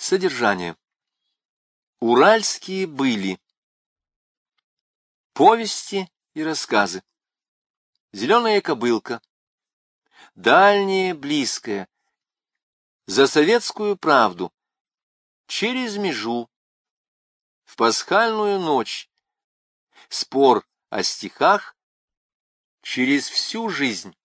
Содержание. Уральские были. Повести и рассказы. Зеленая кобылка. Дальнее, близкое. За советскую правду. Через межу. В пасхальную ночь. Спор о стихах. Через всю жизнь.